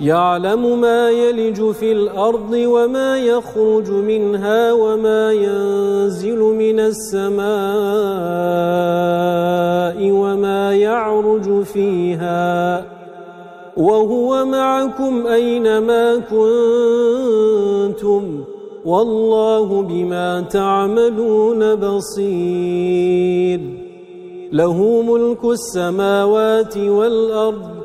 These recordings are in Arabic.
يعلم ما يلج في الأرض وما يخرج منها وما ينزل من السماء وما يعرج فيها. وهو معكم أينما كنتم. والله بما تعملون بصير. له ملك السماوات والأرض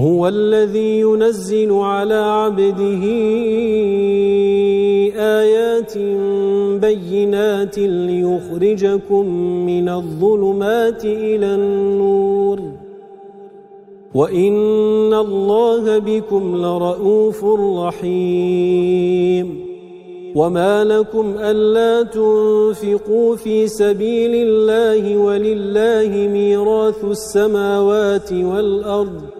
هو الذي ينزل على عبده آيات بينات ليخرجكم من الظلمات إلى النور. وَإِنَّ اللَّهَ بِكُمْ لَرَءُوفٌ رَحِيمٌ. وَمَا لَكُمْ أَلَّا تُنْفِقُوا فِي سَبِيلِ اللَّهِ وَلِلَّهِ مِيرَاثُ السَّمَاوَاتِ وَالْأَرْضِ.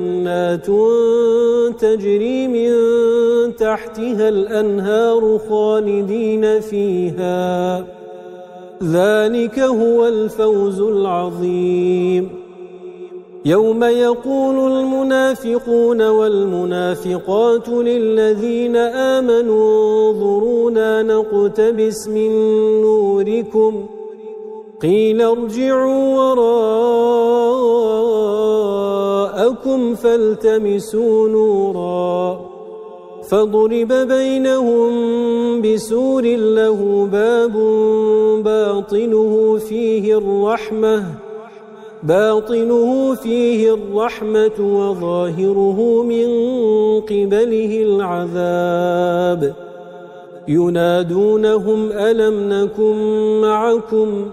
جنات تجري من تحتها الأنهار خالدين فيها. ذلك هو الفوز العظيم. يوم يقول المنافقون والمنافقات للذين آمنوا انظرونا نقتبس من نوركم. قيل ارجعوا وراءكم فالتمسوا نورا فضرب بينهم بسور له باب باطنه فيه الرحمة باطنه فيه الرحمة وظاهره من قبله العذاب ينادونهم ألم نكن معكم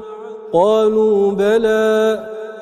قالوا بلى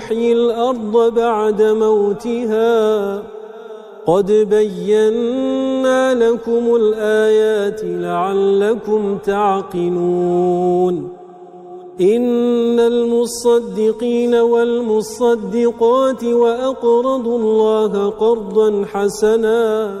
يحيي الأرض بعد موتها. قد بينا لكم الآيات لعلكم تعقلون. إن المصدقين والمصدقات وأقرضوا الله قرضا حسنا.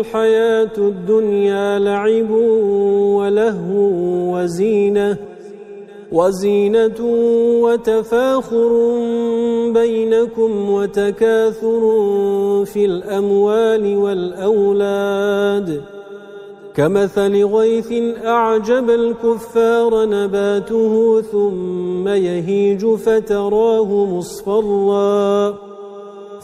الحياة الدنيا لعب ولهو وزينة وزينة وتفاخر بينكم وتكاثر في الأموال والأولاد. كمثل غيث أعجب الكفار نباته ثم يهيج فتراه مصفرا.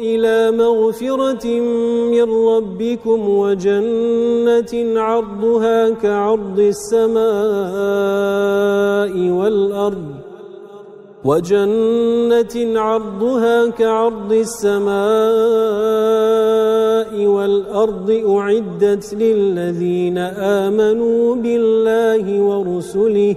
إلى مغفرة من ربكم وجنة عرضها كعرض السماء والأرض وجنة عرضها كعرض السماء والأرض أعدت للذين آمنوا بالله ورسله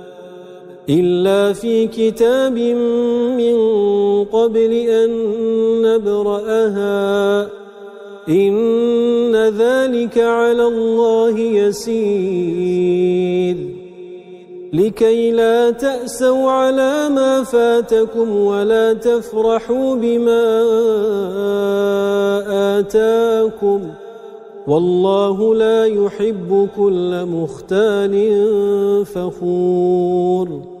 إلا في كتاب من قبل أن نبرأها. إن ذلك على الله يسير. لكي لا تأسوا على ما فاتكم ولا تفرحوا بما آتاكم. والله لا يحب كل مختال فخور.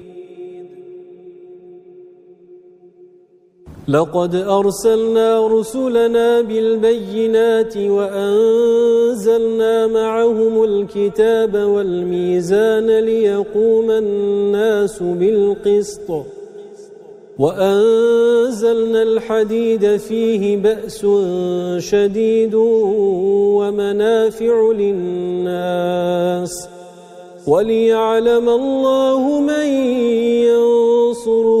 لقد أرسلنا رسلنا بالبينات وأنزلنا معهم الكتاب والميزان ليقوم الناس بالقسط وأنزلنا الحديد فيه بأس شديد ومنافع للناس وليعلم الله من ينصره